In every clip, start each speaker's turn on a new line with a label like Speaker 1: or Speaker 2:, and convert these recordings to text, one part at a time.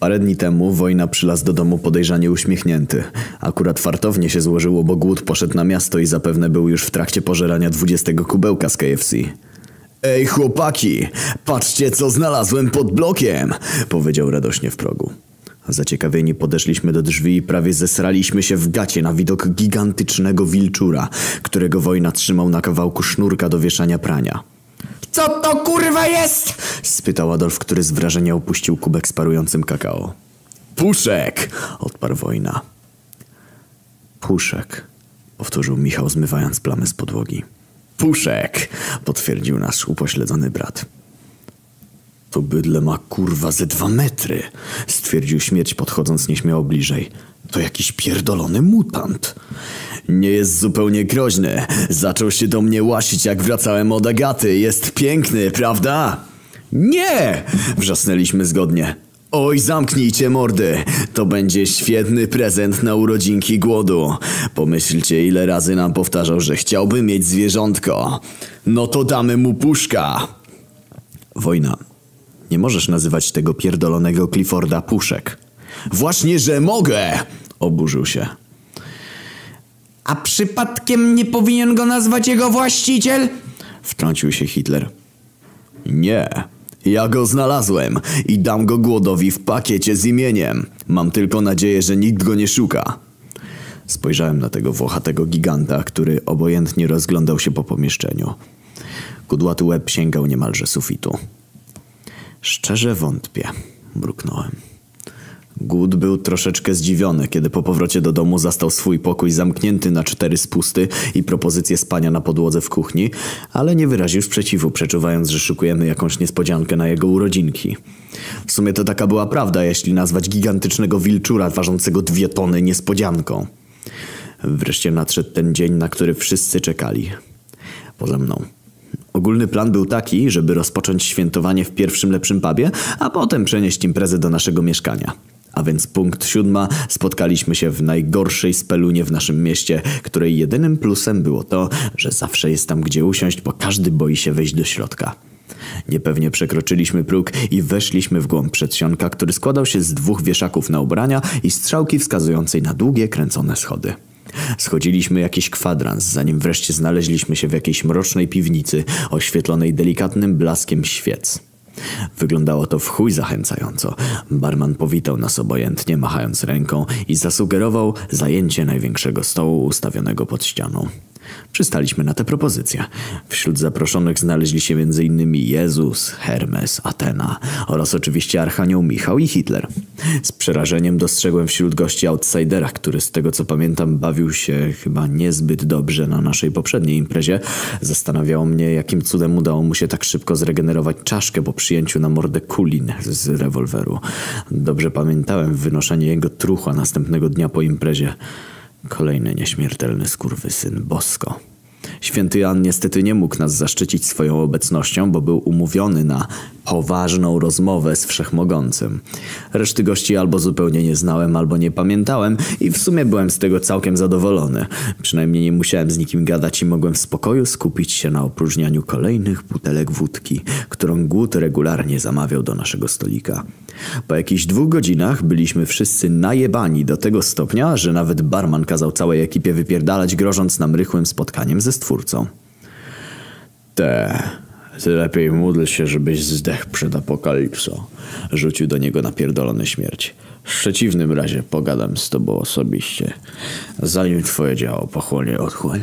Speaker 1: Parę dni temu wojna przylazł do domu podejrzanie uśmiechnięty. Akurat fartownie się złożyło, bo głód poszedł na miasto i zapewne był już w trakcie pożerania dwudziestego kubełka z KFC. Ej chłopaki, patrzcie co znalazłem pod blokiem, powiedział radośnie w progu. Zaciekawieni podeszliśmy do drzwi i prawie zesraliśmy się w gacie na widok gigantycznego wilczura, którego wojna trzymał na kawałku sznurka do wieszania prania.
Speaker 2: Co to kurwa jest?
Speaker 1: spytał Adolf, który z wrażenia opuścił kubek z parującym kakao. Puszek! odparł wojna. Puszek, powtórzył Michał, zmywając plamy z podłogi. Puszek! potwierdził nasz upośledzony brat. To bydle ma kurwa ze dwa metry, stwierdził śmierć podchodząc nieśmiało bliżej. To jakiś pierdolony mutant. Nie jest zupełnie groźny. Zaczął się do mnie łasić jak wracałem od Agaty. Jest piękny, prawda? Nie! Wrzasnęliśmy zgodnie. Oj, zamknijcie mordy. To będzie świetny prezent na urodzinki głodu. Pomyślcie, ile razy nam powtarzał, że chciałby mieć zwierzątko. No to damy mu puszka. Wojna. Nie możesz nazywać tego pierdolonego Clifforda puszek. Właśnie, że mogę! Oburzył się.
Speaker 2: A przypadkiem nie powinien go nazwać jego właściciel?
Speaker 1: Wtrącił się Hitler. Nie. Ja go znalazłem i dam go głodowi w pakiecie z imieniem. Mam tylko nadzieję, że nikt go nie szuka. Spojrzałem na tego włochatego giganta, który obojętnie rozglądał się po pomieszczeniu. Kudłaty łeb sięgał niemalże sufitu. Szczerze wątpię, mruknąłem. Głód był troszeczkę zdziwiony, kiedy po powrocie do domu zastał swój pokój zamknięty na cztery spusty i propozycję spania na podłodze w kuchni, ale nie wyraził sprzeciwu, przeczuwając, że szykujemy jakąś niespodziankę na jego urodzinki. W sumie to taka była prawda, jeśli nazwać gigantycznego wilczura ważącego dwie tony niespodzianką. Wreszcie nadszedł ten dzień, na który wszyscy czekali. Poza mną. Ogólny plan był taki, żeby rozpocząć świętowanie w pierwszym lepszym pubie, a potem przenieść imprezę do naszego mieszkania. A więc punkt siódma spotkaliśmy się w najgorszej spelunie w naszym mieście, której jedynym plusem było to, że zawsze jest tam gdzie usiąść, bo każdy boi się wejść do środka. Niepewnie przekroczyliśmy próg i weszliśmy w głąb przedsionka, który składał się z dwóch wieszaków na ubrania i strzałki wskazującej na długie, kręcone schody. Schodziliśmy jakiś kwadrans, zanim wreszcie znaleźliśmy się w jakiejś mrocznej piwnicy, oświetlonej delikatnym blaskiem świec. Wyglądało to w chuj zachęcająco. Barman powitał nas obojętnie, machając ręką i zasugerował zajęcie największego stołu ustawionego pod ścianą. Przystaliśmy na tę propozycję. Wśród zaproszonych znaleźli się m.in. Jezus, Hermes, Atena oraz oczywiście Archanioł Michał i Hitler. Z przerażeniem dostrzegłem wśród gości outsidera, który z tego co pamiętam bawił się chyba niezbyt dobrze na naszej poprzedniej imprezie. Zastanawiało mnie, jakim cudem udało mu się tak szybko zregenerować czaszkę po przyjęciu na mordę kulin z rewolweru. Dobrze pamiętałem wynoszenie jego truchła następnego dnia po imprezie. Kolejny nieśmiertelny skurwysyn Bosko. Święty Jan niestety nie mógł nas zaszczycić swoją obecnością, bo był umówiony na poważną rozmowę z Wszechmogącym. Reszty gości albo zupełnie nie znałem, albo nie pamiętałem i w sumie byłem z tego całkiem zadowolony. Przynajmniej nie musiałem z nikim gadać i mogłem w spokoju skupić się na opróżnianiu kolejnych butelek wódki, którą głód regularnie zamawiał do naszego stolika. Po jakichś dwóch godzinach byliśmy wszyscy najebani do tego stopnia, że nawet barman kazał całej ekipie wypierdalać, grożąc nam rychłym spotkaniem ze stwórcą. Te, ty lepiej módl się, żebyś zdechł przed apokalipsą. Rzucił do niego napierdolony śmierć. W przeciwnym razie pogadam z tobą osobiście, zanim twoje działo pochłonie otchłań.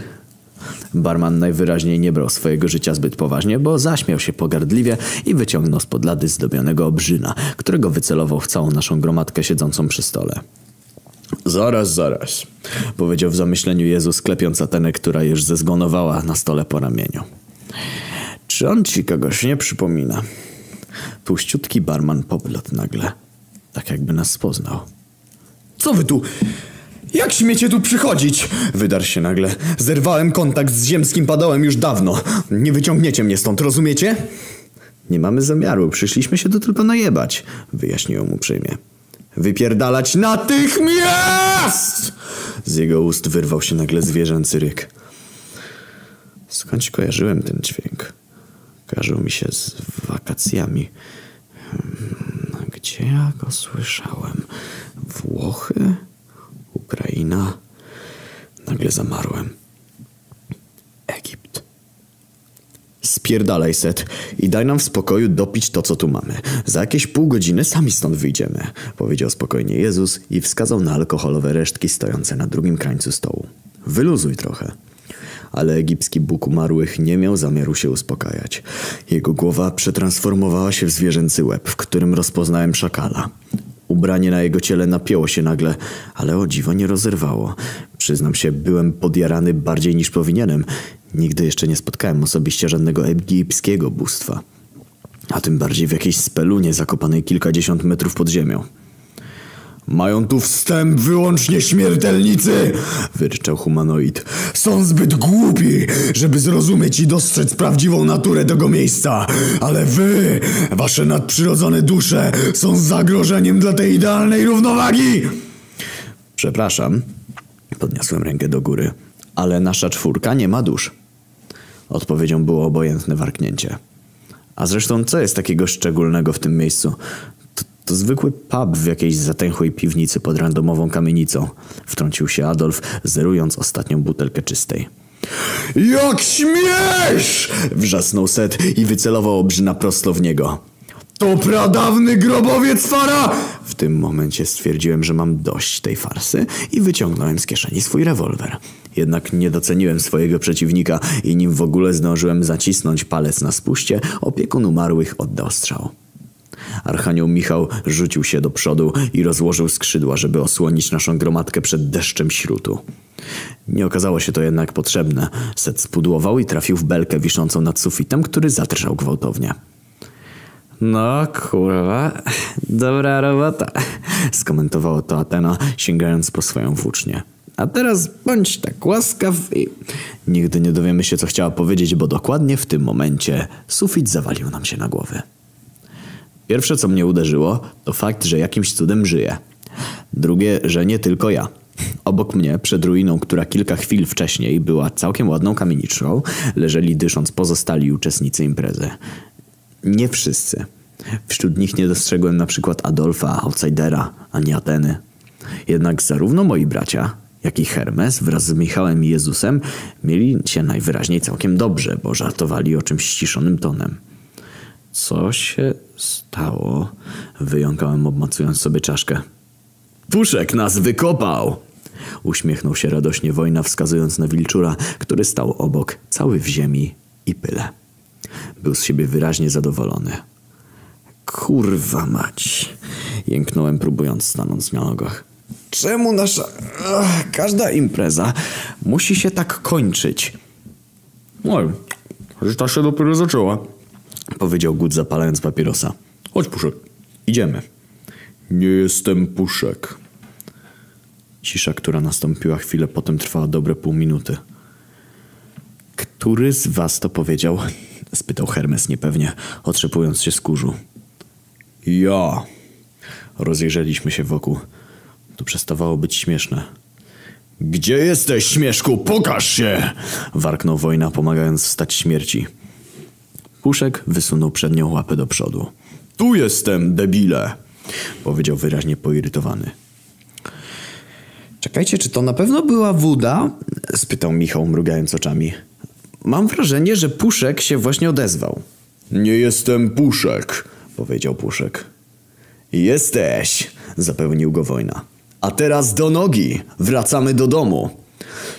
Speaker 1: Barman najwyraźniej nie brał swojego życia zbyt poważnie, bo zaśmiał się pogardliwie i wyciągnął spod lady zdobionego obrzyna, którego wycelował w całą naszą gromadkę siedzącą przy stole. Zaraz, zaraz, powiedział w zamyśleniu Jezus, klepiąc Atenę, która już zezgonowała na stole po ramieniu. Czy on ci kogoś nie przypomina? Tłuściutki barman poplot nagle, tak jakby nas poznał.
Speaker 2: Co wy tu? Jak śmiecie tu przychodzić? Wydarł się nagle. Zerwałem kontakt z ziemskim padołem już dawno. Nie wyciągniecie mnie stąd, rozumiecie?
Speaker 1: Nie mamy zamiaru, przyszliśmy się tu tylko najebać, wyjaśniłem uprzejmie.
Speaker 2: Wypierdalać natychmiast!
Speaker 1: Z jego ust wyrwał się nagle zwierzęcy ryk. Skądś kojarzyłem ten dźwięk? Kojarzył mi się z wakacjami. Hmm, gdzie ja go słyszałem? Włochy? Ukraina? Nagle zamarłem. Egipt. Spierdalaj, Set, i daj nam w spokoju dopić to, co tu mamy. Za jakieś pół godziny sami stąd wyjdziemy, powiedział spokojnie Jezus i wskazał na alkoholowe resztki stojące na drugim krańcu stołu. Wyluzuj trochę. Ale egipski Bóg umarłych nie miał zamiaru się uspokajać. Jego głowa przetransformowała się w zwierzęcy łeb, w którym rozpoznałem szakala. Ubranie na jego ciele napięło się nagle, ale o dziwo nie rozerwało. Przyznam się, byłem podjarany bardziej niż powinienem. Nigdy jeszcze nie spotkałem osobiście żadnego egipskiego bóstwa. A tym bardziej w jakiejś spelunie zakopanej kilkadziesiąt metrów pod ziemią.
Speaker 2: Mają tu wstęp wyłącznie śmiertelnicy! wyryczał humanoid. Są zbyt głupi, żeby zrozumieć i dostrzec prawdziwą naturę tego miejsca. Ale wy, wasze nadprzyrodzone dusze, są zagrożeniem dla tej idealnej równowagi!
Speaker 1: Przepraszam, podniosłem rękę do góry, ale nasza czwórka nie ma dusz. Odpowiedzią było obojętne warknięcie. A zresztą, co jest takiego szczególnego w tym miejscu? To, zwykły pub w jakiejś zatęchłej piwnicy pod randomową kamienicą. Wtrącił się Adolf, zerując ostatnią butelkę czystej.
Speaker 2: Jak śmiesz!
Speaker 1: Wrzasnął Set i wycelował obrzyna prosto w niego.
Speaker 2: To pradawny grobowiec fara!
Speaker 1: W tym momencie stwierdziłem, że mam dość tej farsy i wyciągnąłem z kieszeni swój rewolwer. Jednak nie doceniłem swojego przeciwnika i nim w ogóle zdążyłem zacisnąć palec na spuście, opiekun umarłych oddał strzał. Archanioł Michał rzucił się do przodu i rozłożył skrzydła, żeby osłonić naszą gromadkę przed deszczem śrutu. Nie okazało się to jednak potrzebne. Set spudłował i trafił w belkę wiszącą nad sufitem, który zatrżał gwałtownie. No kurwa, dobra robota, skomentowało to Atena, sięgając po swoją włócznię. A teraz bądź tak łaskaw i... Nigdy nie dowiemy się, co chciała powiedzieć, bo dokładnie w tym momencie sufit zawalił nam się na głowę. Pierwsze, co mnie uderzyło, to fakt, że jakimś cudem żyję. Drugie, że nie tylko ja. Obok mnie, przed ruiną, która kilka chwil wcześniej była całkiem ładną kamieniczką, leżeli dysząc pozostali uczestnicy imprezy. Nie wszyscy. Wśród nich nie dostrzegłem na przykład Adolfa, outsidera, ani Ateny. Jednak zarówno moi bracia, jak i Hermes wraz z Michałem i Jezusem mieli się najwyraźniej całkiem dobrze, bo żartowali o czymś ściszonym tonem. Co się stało? Wyjąkałem obmacując sobie czaszkę. Puszek nas wykopał! Uśmiechnął się radośnie wojna, wskazując na wilczura, który stał obok, cały w ziemi i pyle. Był z siebie wyraźnie zadowolony. Kurwa mać! Jęknąłem, próbując stanąć na nogach. Czemu nasza... Ach, każda impreza musi się tak kończyć?
Speaker 2: Oj, że ta się dopiero zaczęła.
Speaker 1: Powiedział Gut zapalając papierosa.
Speaker 2: Chodź, Puszek.
Speaker 1: Idziemy.
Speaker 2: Nie jestem Puszek.
Speaker 1: Cisza, która nastąpiła chwilę potem trwała dobre pół minuty. Który z was to powiedział? spytał Hermes niepewnie, otrzepując się z kurzu.
Speaker 2: Ja.
Speaker 1: Rozejrzeliśmy się wokół. To przestawało być śmieszne.
Speaker 2: Gdzie jesteś, śmieszku? Pokaż się!
Speaker 1: Warknął wojna, pomagając wstać śmierci. Puszek wysunął przednią łapę do przodu.
Speaker 2: Tu jestem, debile!
Speaker 1: Powiedział wyraźnie poirytowany. Czekajcie, czy to na pewno była woda? spytał Michał, mrugając oczami. Mam wrażenie, że Puszek się właśnie odezwał.
Speaker 2: Nie jestem Puszek,
Speaker 1: powiedział Puszek. Jesteś, zapewnił go wojna. A teraz do nogi. Wracamy do domu.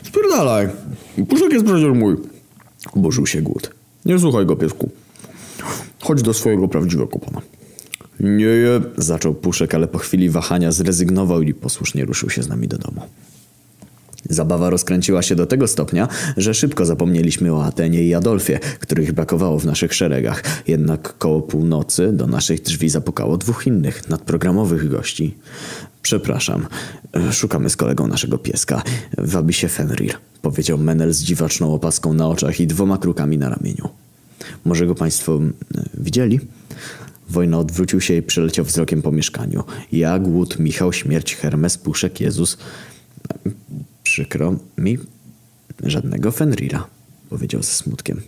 Speaker 2: Spierdalaj. Puszek jest przecież mój.
Speaker 1: Burzył się głód.
Speaker 2: Nie słuchaj go, piesku. Chodź do swojego prawdziwego pana.
Speaker 1: Nie. Zaczął Puszek, ale po chwili wahania zrezygnował i posłusznie ruszył się z nami do domu. Zabawa rozkręciła się do tego stopnia, że szybko zapomnieliśmy o Atenie i Adolfie, których brakowało w naszych szeregach. Jednak koło północy do naszych drzwi zapukało dwóch innych, nadprogramowych gości. Przepraszam, szukamy z kolegą naszego pieska. Wabi się Fenrir, powiedział Menel z dziwaczną opaską na oczach i dwoma krukami na ramieniu. Może go państwo widzieli? Wojna odwrócił się i przeleciał wzrokiem po mieszkaniu. Ja, Głód, Michał, Śmierć, Hermes, Puszek, Jezus... Przykro mi, żadnego Fenrira, powiedział ze smutkiem.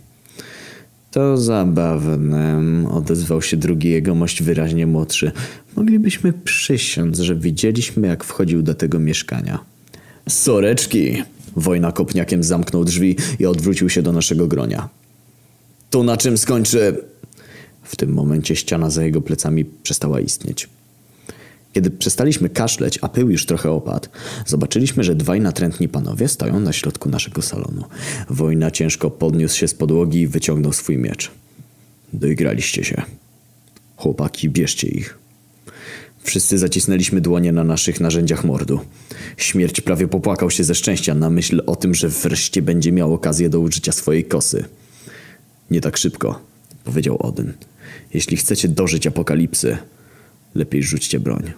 Speaker 1: To zabawne, odezwał się drugi jegomość wyraźnie młodszy. Moglibyśmy przysiąc, że widzieliśmy, jak wchodził do tego mieszkania. Soreczki! Wojna kopniakiem zamknął drzwi i odwrócił się do naszego gronia. To na czym skończy... W tym momencie ściana za jego plecami przestała istnieć. Kiedy przestaliśmy kaszleć, a pył już trochę opadł, zobaczyliśmy, że dwaj natrętni panowie stoją na środku naszego salonu. Wojna ciężko podniósł się z podłogi i wyciągnął swój miecz. Doigraliście się. Chłopaki, bierzcie ich. Wszyscy zacisnęliśmy dłonie na naszych narzędziach mordu. Śmierć prawie popłakał się ze szczęścia na myśl o tym, że wreszcie będzie miał okazję do użycia swojej kosy. Nie tak szybko, powiedział Odyn. Jeśli chcecie dożyć apokalipsy, lepiej rzućcie broń.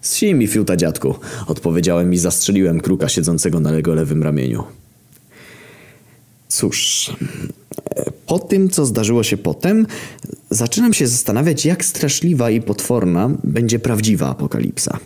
Speaker 1: Zsij mi fiuta, dziadku, odpowiedziałem i zastrzeliłem kruka siedzącego na jego lewym ramieniu. Cóż, po tym, co zdarzyło się potem, zaczynam się zastanawiać, jak straszliwa i potworna będzie prawdziwa apokalipsa.